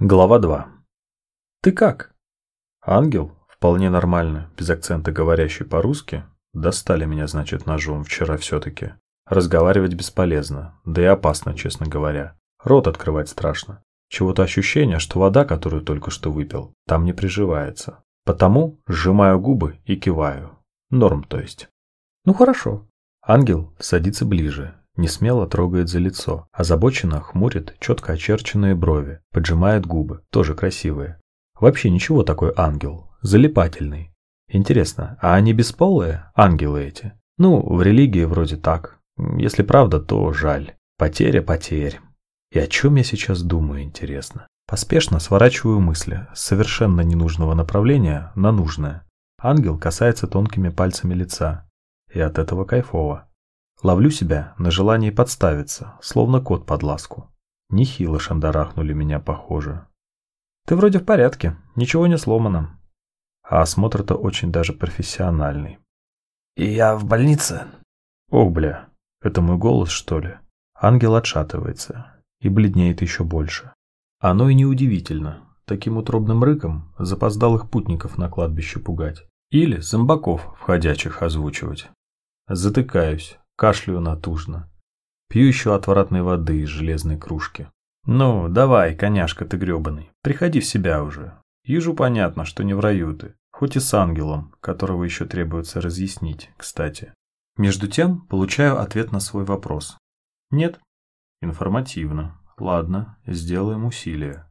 Глава 2. «Ты как?» Ангел, вполне нормально, без акцента говорящий по-русски, достали меня, значит, ножом вчера все-таки. Разговаривать бесполезно, да и опасно, честно говоря. Рот открывать страшно. Чего-то ощущение, что вода, которую только что выпил, там не приживается. Потому сжимаю губы и киваю. Норм, то есть. «Ну хорошо». Ангел садится ближе, не смело трогает за лицо, озабоченно хмурит четко очерченные брови, поджимает губы, тоже красивые. Вообще ничего такой ангел, залипательный. Интересно, а они бесполые, ангелы эти? Ну, в религии вроде так. Если правда, то жаль. Потеря потерь. И о чем я сейчас думаю, интересно? Поспешно сворачиваю мысли с совершенно ненужного направления на нужное. Ангел касается тонкими пальцами лица. И от этого кайфово. Ловлю себя на желании подставиться, словно кот под ласку. Нехило шандарахнули меня, похоже. Ты вроде в порядке, ничего не сломано. А осмотр-то очень даже профессиональный. И я в больнице? Ох, бля, это мой голос, что ли? Ангел отшатывается и бледнеет еще больше. Оно и неудивительно. Таким утробным рыком запоздалых путников на кладбище пугать. Или зомбаков входячих озвучивать. Затыкаюсь, Кашляю натужно. Пью еще отвратной воды из железной кружки. «Ну, давай, коняшка ты гребаный, приходи в себя уже. Ежу понятно, что не в раю ты, хоть и с ангелом, которого еще требуется разъяснить, кстати». Между тем, получаю ответ на свой вопрос. «Нет». «Информативно. Ладно, сделаем усилие».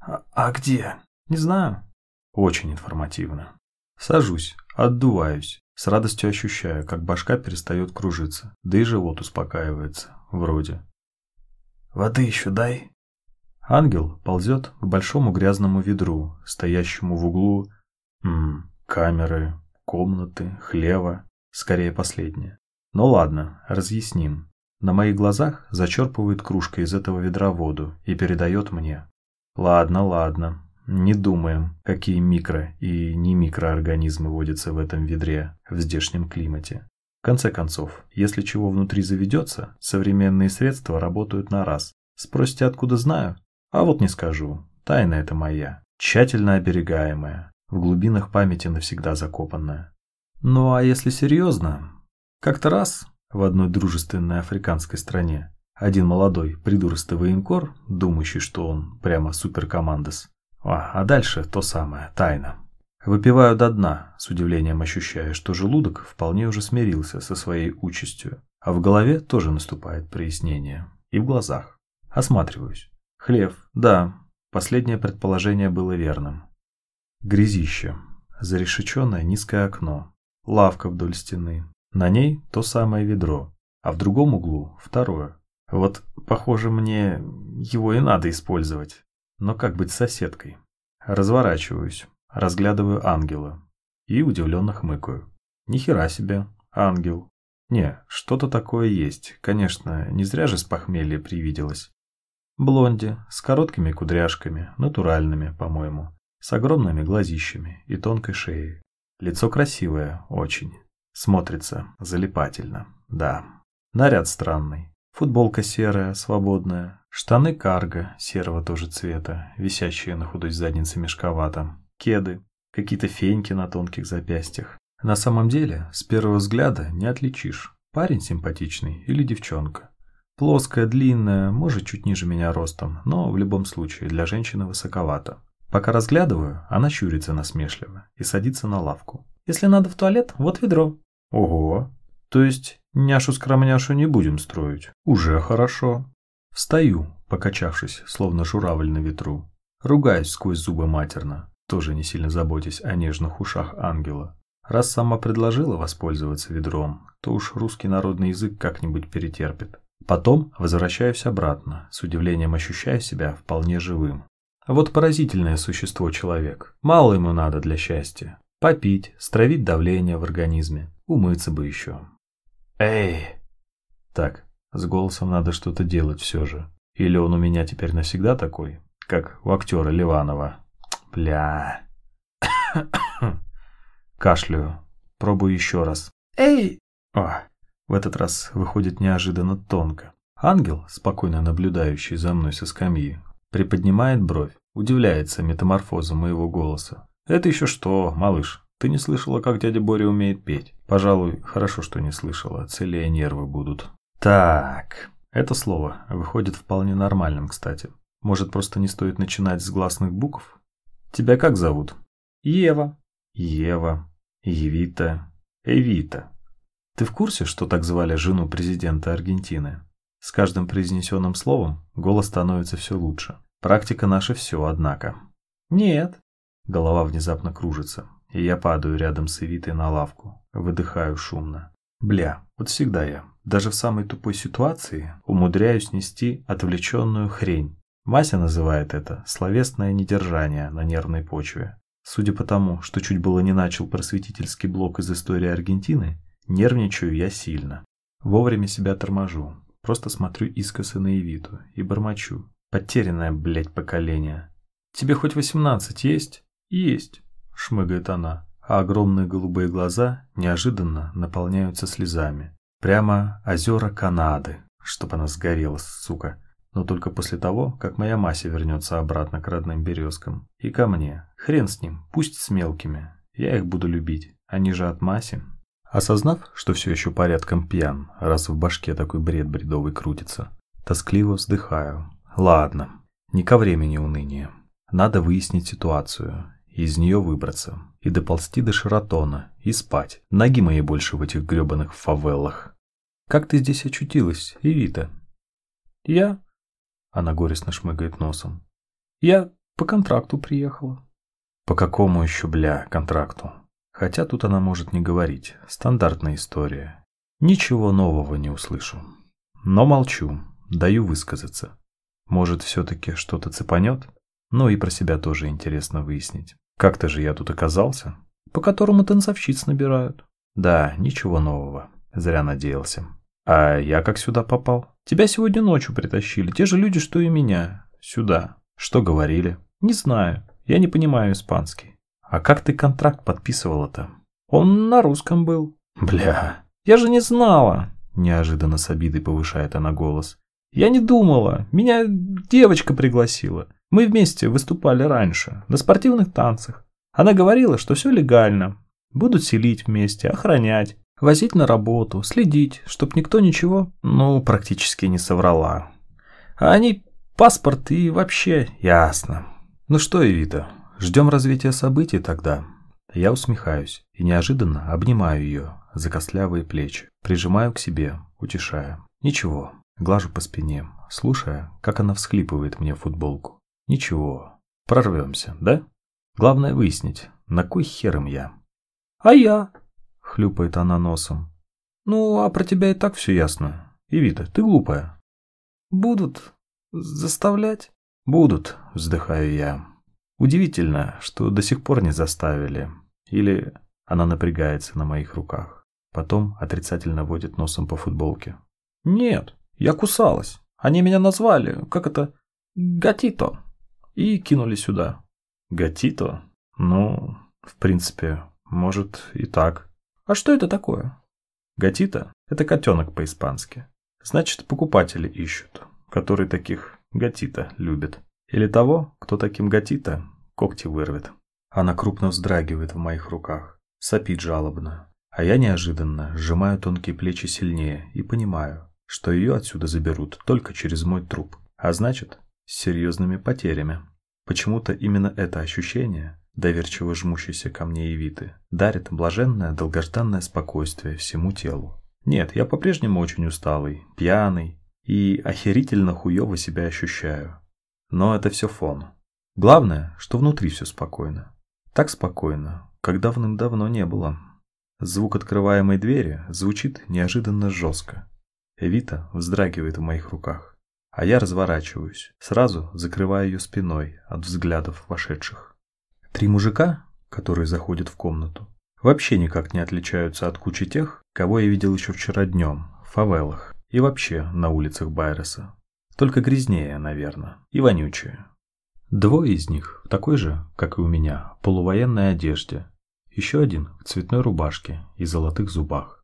«А, а где?» «Не знаю». «Очень информативно». Сажусь, отдуваюсь, с радостью ощущаю, как башка перестает кружиться, да и живот успокаивается, вроде. «Воды еще дай». Ангел ползет к большому грязному ведру, стоящему в углу м -м, камеры, комнаты, хлева, скорее последнее. Ну ладно, разъясним. На моих глазах зачерпывает кружка из этого ведра воду и передает мне. Ладно, ладно, не думаем, какие микро- и не микроорганизмы водятся в этом ведре в здешнем климате. В конце концов, если чего внутри заведется, современные средства работают на раз. Спросите, откуда знаю? А вот не скажу. Тайна это моя, тщательно оберегаемая, в глубинах памяти навсегда закопанная. Ну а если серьезно? Как-то раз в одной дружественной африканской стране один молодой придуростый военкор, думающий, что он прямо суперкомандос, а, а дальше то самое, тайна. Выпиваю до дна, с удивлением ощущая, что желудок вполне уже смирился со своей участью, а в голове тоже наступает прояснение. И в глазах. Осматриваюсь. Хлев, да, последнее предположение было верным. Грязище. Зарешеченное низкое окно. Лавка вдоль стены. На ней то самое ведро, а в другом углу второе. Вот, похоже, мне его и надо использовать. Но как быть с соседкой? Разворачиваюсь, разглядываю ангела и удивленно хмыкаю. Ни хера себе, ангел. Не, что-то такое есть. Конечно, не зря же с похмелья привиделось. Блонди, с короткими кудряшками, натуральными, по-моему, с огромными глазищами и тонкой шеей. Лицо красивое, очень. Смотрится залипательно, да. Наряд странный. Футболка серая, свободная, Штаны карго, серого тоже цвета, висящие на худой заднице мешковато. Кеды, какие-то феньки на тонких запястьях. На самом деле, с первого взгляда не отличишь, парень симпатичный или девчонка. Плоская, длинная, может чуть ниже меня ростом, но в любом случае для женщины высоковато. Пока разглядываю, она щурится насмешливо и садится на лавку. «Если надо в туалет, вот ведро». «Ого! То есть няшу-скромняшу не будем строить? Уже хорошо». Встаю, покачавшись, словно журавль на ветру. Ругаюсь сквозь зубы матерно, тоже не сильно заботясь о нежных ушах ангела. Раз сама предложила воспользоваться ведром, то уж русский народный язык как-нибудь перетерпит. Потом возвращаюсь обратно, с удивлением ощущая себя вполне живым. Вот поразительное существо человек. Мало ему надо для счастья. Попить, стравить давление в организме, умыться бы еще. Эй! Так, с голосом надо что-то делать все же. Или он у меня теперь навсегда такой, как у актера Ливанова. Бля. Кашляю. Пробую еще раз. Эй! О, в этот раз выходит неожиданно тонко. Ангел, спокойно наблюдающий за мной со скамьи, Приподнимает бровь, удивляется метаморфозом моего голоса. Это еще что, малыш? Ты не слышала, как дядя Боря умеет петь? Пожалуй, хорошо, что не слышала, целее нервы будут. Так, это слово выходит вполне нормальным, кстати. Может, просто не стоит начинать с гласных букв? Тебя как зовут? Ева. Ева. Евита. Эвита. Ты в курсе, что так звали жену президента Аргентины? С каждым произнесенным словом голос становится все лучше. Практика наша все, однако. Нет. Голова внезапно кружится, и я падаю рядом с Эвитой на лавку. Выдыхаю шумно. Бля, вот всегда я, даже в самой тупой ситуации, умудряюсь нести отвлеченную хрень. Мася называет это словесное недержание на нервной почве. Судя по тому, что чуть было не начал просветительский блок из истории Аргентины, нервничаю я сильно. Вовремя себя торможу, Просто смотрю искоса на Евиту и бормочу. Потерянное, блядь, поколение. Тебе хоть восемнадцать есть? Есть, шмыгает она, а огромные голубые глаза неожиданно наполняются слезами. Прямо озера Канады, чтоб она сгорела, сука. Но только после того, как моя Мася вернется обратно к родным березкам. И ко мне. Хрен с ним, пусть с мелкими. Я их буду любить. Они же от Маси. Осознав, что все еще порядком пьян, раз в башке такой бред бредовый крутится, тоскливо вздыхаю. Ладно, не ко времени уныния. Надо выяснить ситуацию, из нее выбраться, и доползти до Шератона, и спать. Ноги мои больше в этих гребаных фавелах. Как ты здесь очутилась, Ивита? Я? Она горестно шмыгает носом. Я по контракту приехала. По какому еще, бля, контракту? Хотя тут она может не говорить. Стандартная история. Ничего нового не услышу. Но молчу, даю высказаться. Может, все-таки что-то цепанет? Ну и про себя тоже интересно выяснить. Как-то же я тут оказался. По которому танцовщиц набирают. Да, ничего нового. Зря надеялся. А я как сюда попал? Тебя сегодня ночью притащили. Те же люди, что и меня. Сюда. Что говорили? Не знаю. Я не понимаю испанский. А как ты контракт подписывала-то? Он на русском был. Бля. Я же не знала. Неожиданно с обидой повышает она голос. Я не думала. Меня девочка пригласила. Мы вместе выступали раньше, на спортивных танцах. Она говорила, что все легально. Будут селить вместе, охранять, возить на работу, следить, чтоб никто ничего... Ну, практически не соврала. А они паспорт и вообще... Ясно. Ну что, Эвита, Ждем развития событий тогда. Я усмехаюсь и неожиданно обнимаю ее за костлявые плечи, прижимаю к себе, утешая. Ничего, глажу по спине, слушая, как она всхлипывает мне футболку. Ничего, прорвемся, да? Главное выяснить, на кой хером я. А я? Хлюпает она носом. Ну, а про тебя и так все ясно. Ивита, ты глупая. Будут заставлять? Будут, вздыхаю я. Удивительно, что до сих пор не заставили. Или она напрягается на моих руках. Потом отрицательно водит носом по футболке. Нет, я кусалась. Они меня назвали, как это, Гатито. И кинули сюда. Гатито? Ну, в принципе, может и так. А что это такое? Гатито – это котенок по-испански. Значит, покупатели ищут, которые таких гатито любят. Или того, кто таким гатито когти вырвет. Она крупно вздрагивает в моих руках, сопит жалобно. А я неожиданно сжимаю тонкие плечи сильнее и понимаю, что ее отсюда заберут только через мой труп. А значит, с серьезными потерями. Почему-то именно это ощущение, доверчиво жмущейся ко мне Евиты, дарит блаженное долгожданное спокойствие всему телу. Нет, я по-прежнему очень усталый, пьяный и охерительно хуёво себя ощущаю. Но это все фон. Главное, что внутри все спокойно. Так спокойно, как давным-давно не было. Звук открываемой двери звучит неожиданно жестко. Эвита вздрагивает в моих руках, а я разворачиваюсь, сразу закрывая ее спиной от взглядов вошедших. Три мужика, которые заходят в комнату, вообще никак не отличаются от кучи тех, кого я видел еще вчера днем, в фавелах и вообще на улицах Байреса. Только грязнее, наверное, и вонючее. Двое из них в такой же, как и у меня, полувоенной одежде. Еще один в цветной рубашке и золотых зубах.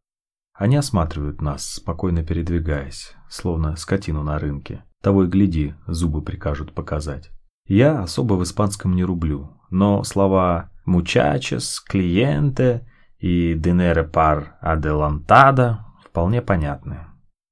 Они осматривают нас, спокойно передвигаясь, словно скотину на рынке. Того и гляди, зубы прикажут показать. Я особо в испанском не рублю, но слова «мучачес», «клиенте» и «денере пар аделантада» вполне понятны.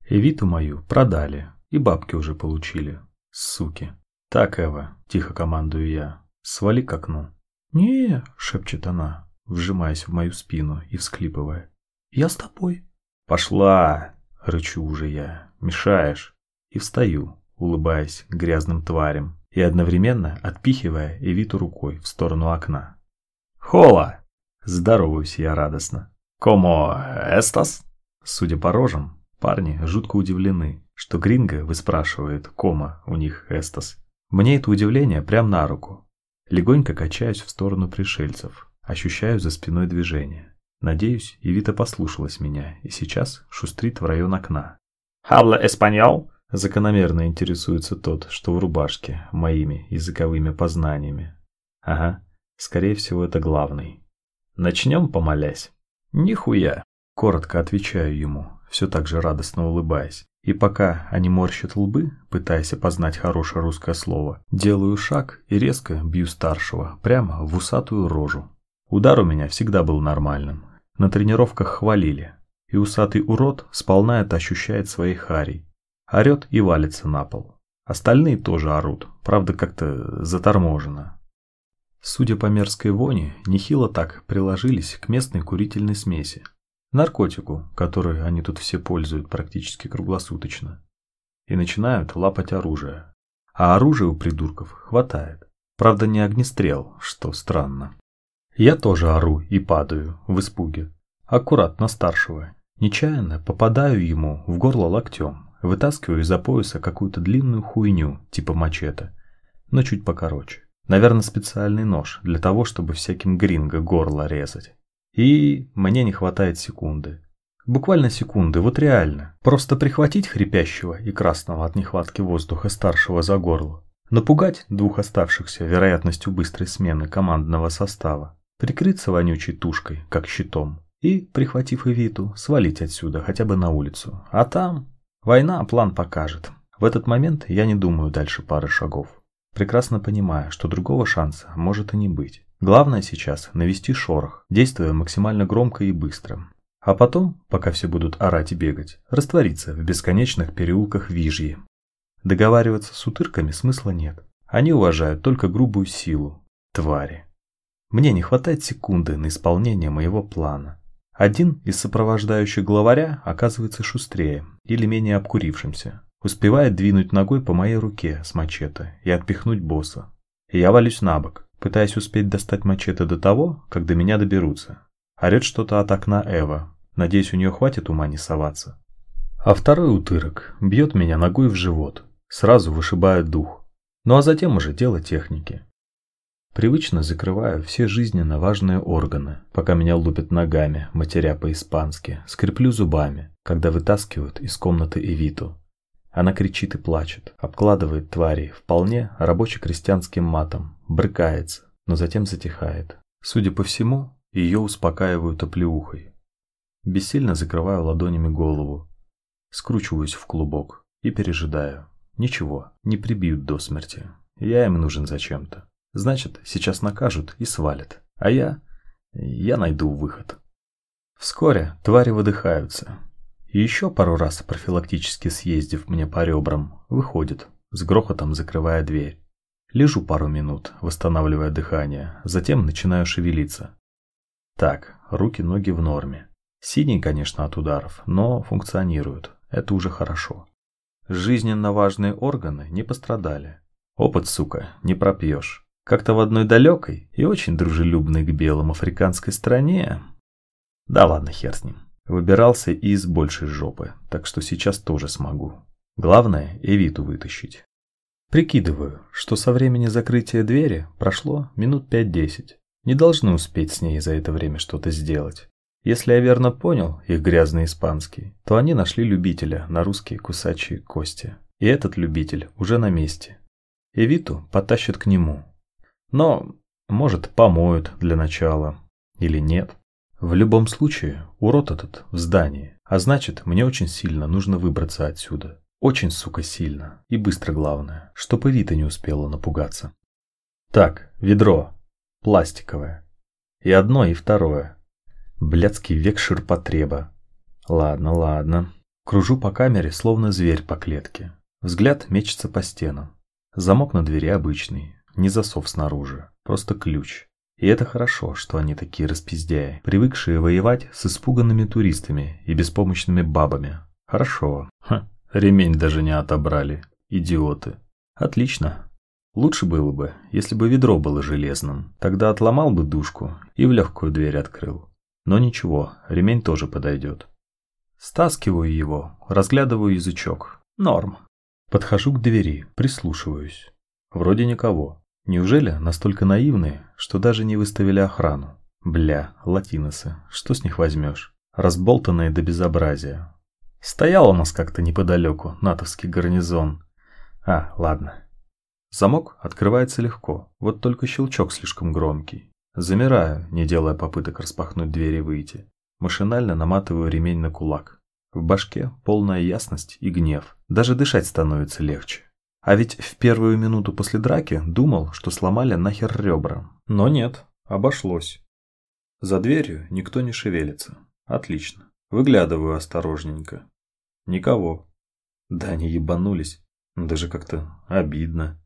Эвиту мою продали, и бабки уже получили. Суки. Так, Эва, тихо командую я, свали к окну. «Не», — шепчет она, вжимаясь в мою спину и всклипывая. «Я с тобой». «Пошла!» — рычу уже я. «Мешаешь!» И встаю, улыбаясь грязным тварям и одновременно отпихивая Эвиту рукой в сторону окна. «Хола!» — здороваюсь я радостно. «Комо эстас?» Судя по рожам, парни жутко удивлены, что Гринго выспрашивает «Кома» у них эстас. Мне это удивление прям на руку. Легонько качаюсь в сторону пришельцев, ощущаю за спиной движение. Надеюсь, Евита послушалась меня и сейчас шустрит в район окна. «Habla español?» Закономерно интересуется тот, что в рубашке, моими языковыми познаниями. Ага, скорее всего, это главный. Начнем, помолясь? Нихуя. Коротко отвечаю ему, все так же радостно улыбаясь. И пока они морщат лбы, пытаясь опознать хорошее русское слово, делаю шаг и резко бью старшего прямо в усатую рожу. Удар у меня всегда был нормальным. На тренировках хвалили. И усатый урод сполна это ощущает своей харей. Орет и валится на пол. Остальные тоже орут, правда как-то заторможенно. Судя по мерзкой воне, нехило так приложились к местной курительной смеси. Наркотику, который они тут все пользуют практически круглосуточно. И начинают лапать оружие. А оружия у придурков хватает. Правда не огнестрел, что странно. Я тоже ору и падаю в испуге. Аккуратно старшего. Нечаянно попадаю ему в горло локтем. Вытаскиваю из-за пояса какую-то длинную хуйню, типа мачете, но чуть покороче. Наверное, специальный нож для того, чтобы всяким гринго горло резать. И мне не хватает секунды. Буквально секунды, вот реально. Просто прихватить хрипящего и красного от нехватки воздуха старшего за горло. Напугать двух оставшихся вероятностью быстрой смены командного состава. Прикрыться вонючей тушкой, как щитом. И, прихватив Эвиту, свалить отсюда, хотя бы на улицу. А там... Война план покажет. В этот момент я не думаю дальше пары шагов. Прекрасно понимая, что другого шанса может и не быть. Главное сейчас навести шорох, действуя максимально громко и быстро. А потом, пока все будут орать и бегать, раствориться в бесконечных переулках Вижьи. Договариваться с утырками смысла нет. Они уважают только грубую силу. Твари. Мне не хватает секунды на исполнение моего плана. Один из сопровождающих главаря оказывается шустрее или менее обкурившимся. Успевает двинуть ногой по моей руке с мачете и отпихнуть босса. Я валюсь на бок, пытаясь успеть достать мачете до того, как до меня доберутся. Орет что-то от окна Эва. Надеюсь, у нее хватит ума не соваться. А второй утырок бьет меня ногой в живот. Сразу вышибает дух. Ну а затем уже дело техники. Привычно закрываю все жизненно важные органы, пока меня лупят ногами, матеря по-испански, скреплю зубами, когда вытаскивают из комнаты Эвиту. Она кричит и плачет, обкладывает твари вполне рабоче-крестьянским матом, брыкается, но затем затихает. Судя по всему, ее успокаивают оплеухой. Бессильно закрываю ладонями голову, скручиваюсь в клубок и пережидаю. Ничего, не прибьют до смерти. Я им нужен зачем-то. Значит, сейчас накажут и свалят. А я... я найду выход. Вскоре твари выдыхаются. Еще пару раз, профилактически съездив мне по ребрам, выходит, с грохотом закрывая дверь. Лежу пару минут, восстанавливая дыхание, затем начинаю шевелиться. Так, руки-ноги в норме. Синий, конечно, от ударов, но функционируют. Это уже хорошо. Жизненно важные органы не пострадали. Опыт, сука, не пропьешь. Как-то в одной далекой и очень дружелюбной к белым африканской стране... Да ладно, хер с ним. Выбирался из большей жопы, так что сейчас тоже смогу. Главное, Эвиту вытащить. Прикидываю, что со времени закрытия двери прошло минут 5-10. Не должны успеть с ней за это время что-то сделать. Если я верно понял их грязный испанский, то они нашли любителя на русские кусачие кости. И этот любитель уже на месте. Эвиту потащат к нему, но, может, помоют для начала. Или нет. В любом случае, урод этот в здании. А значит, мне очень сильно нужно выбраться отсюда. Очень, сука, сильно. И быстро, главное, чтоб Эвита не успела напугаться. Так, ведро. Пластиковое. И одно, и второе. Блядский век ширпотреба. Ладно, ладно. Кружу по камере, словно зверь по клетке. Взгляд мечется по стенам. Замок на двери обычный, не засов снаружи, просто ключ. И это хорошо, что они такие распиздяи, привыкшие воевать с испуганными туристами и беспомощными бабами. Хорошо. Ха, ремень даже не отобрали. Идиоты. Отлично. Лучше было бы, если бы ведро было железным. Тогда отломал бы душку и в легкую дверь открыл. Но ничего, ремень тоже подойдет. Стаскиваю его, разглядываю язычок. Норм. Подхожу к двери, прислушиваюсь. Вроде никого. Неужели настолько наивные, что даже не выставили охрану? Бля, латиносы, что с них возьмешь? Разболтанные до безобразия. Стоял у нас как-то неподалеку, натовский гарнизон. А, ладно. Замок открывается легко, вот только щелчок слишком громкий. Замираю, не делая попыток распахнуть дверь и выйти. Машинально наматываю ремень на кулак. В башке полная ясность и гнев. Даже дышать становится легче. А ведь в первую минуту после драки думал, что сломали нахер ребра. Но нет, обошлось. За дверью никто не шевелится. Отлично. Выглядываю осторожненько. Никого. Да они ебанулись. Даже как-то обидно.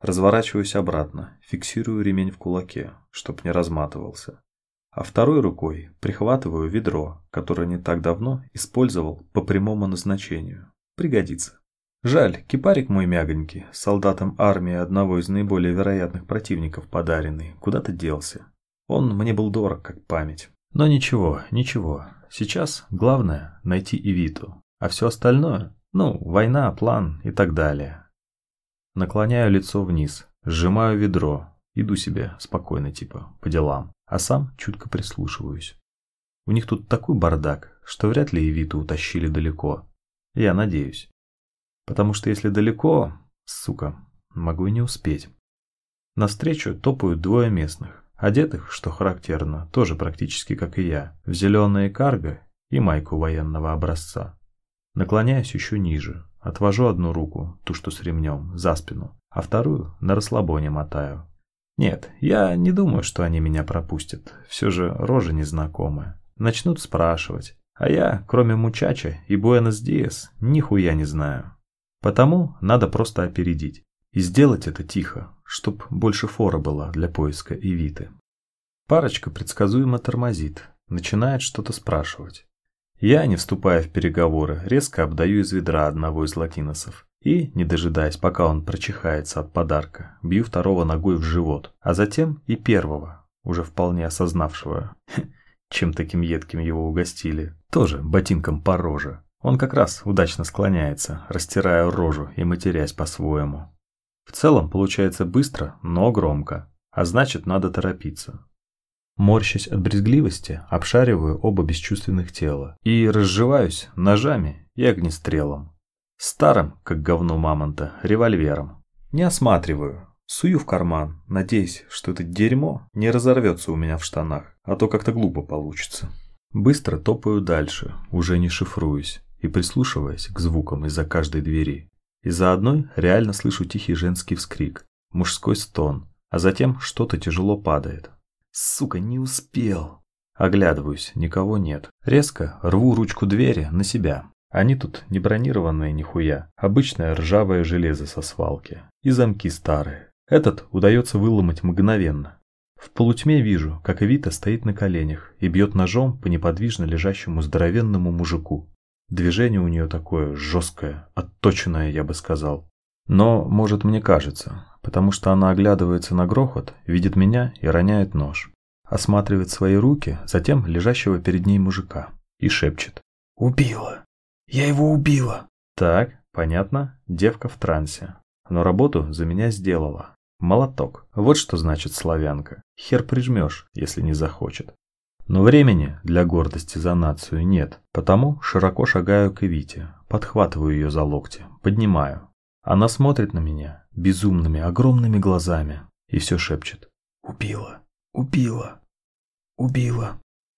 Разворачиваюсь обратно, фиксирую ремень в кулаке, чтоб не разматывался. А второй рукой прихватываю ведро, которое не так давно использовал по прямому назначению. Пригодится. Жаль, кипарик мой мягонький, солдатам армии одного из наиболее вероятных противников подаренный, куда-то делся. Он мне был дорог, как память. Но ничего, ничего. Сейчас главное найти Ивиту. А все остальное, ну, война, план и так далее. Наклоняю лицо вниз, сжимаю ведро, иду себе спокойно типа, по делам, а сам чутко прислушиваюсь. У них тут такой бардак, что вряд ли Эвиту утащили далеко. Я надеюсь. Потому что если далеко, сука, могу и не успеть. Навстречу топают двое местных, одетых, что характерно, тоже практически как и я, в зеленые карго и майку военного образца. Наклоняюсь еще ниже, отвожу одну руку, ту, что с ремнем, за спину, а вторую на расслабоне мотаю. Нет, я не думаю, что они меня пропустят, все же рожа незнакомая. Начнут спрашивать, а я, кроме мучача и Буэнос-Диэс, нихуя не знаю. Потому надо просто опередить. И сделать это тихо, чтоб больше фора была для поиска Эвиты. Парочка предсказуемо тормозит, начинает что-то спрашивать. Я, не вступая в переговоры, резко обдаю из ведра одного из латиносов. И, не дожидаясь, пока он прочихается от подарка, бью второго ногой в живот, а затем и первого, уже вполне осознавшего, чем таким едким его угостили, тоже ботинком по роже. Он как раз удачно склоняется, растирая рожу и матерясь по-своему. В целом получается быстро, но громко, а значит надо торопиться. Морщась от брезгливости, обшариваю оба бесчувственных тела и разживаюсь ножами и огнестрелом. Старым, как говно мамонта, револьвером. Не осматриваю, сую в карман, надеясь, что это дерьмо не разорвется у меня в штанах, а то как-то глупо получится. Быстро топаю дальше, уже не шифруюсь и прислушиваясь к звукам из-за каждой двери. Из-за одной реально слышу тихий женский вскрик, мужской стон, а затем что-то тяжело падает. Сука, не успел. Оглядываюсь, никого нет. Резко рву ручку двери на себя. Они тут не бронированные нихуя, обычное ржавое железо со свалки. И замки старые. Этот удается выломать мгновенно. В полутьме вижу, как Эвита стоит на коленях и бьет ножом по неподвижно лежащему здоровенному мужику. Движение у нее такое жесткое, отточенное, я бы сказал. Но, может, мне кажется, потому что она оглядывается на грохот, видит меня и роняет нож. Осматривает свои руки, затем лежащего перед ней мужика, и шепчет. «Убила! Я его убила!» Так, понятно, девка в трансе. Но работу за меня сделала. Молоток. Вот что значит славянка. Хер прижмешь, если не захочет. Но времени для гордости за нацию нет, потому широко шагаю к Эвите, подхватываю ее за локти, поднимаю. Она смотрит на меня безумными, огромными глазами и все шепчет. «Убила, убила, убила».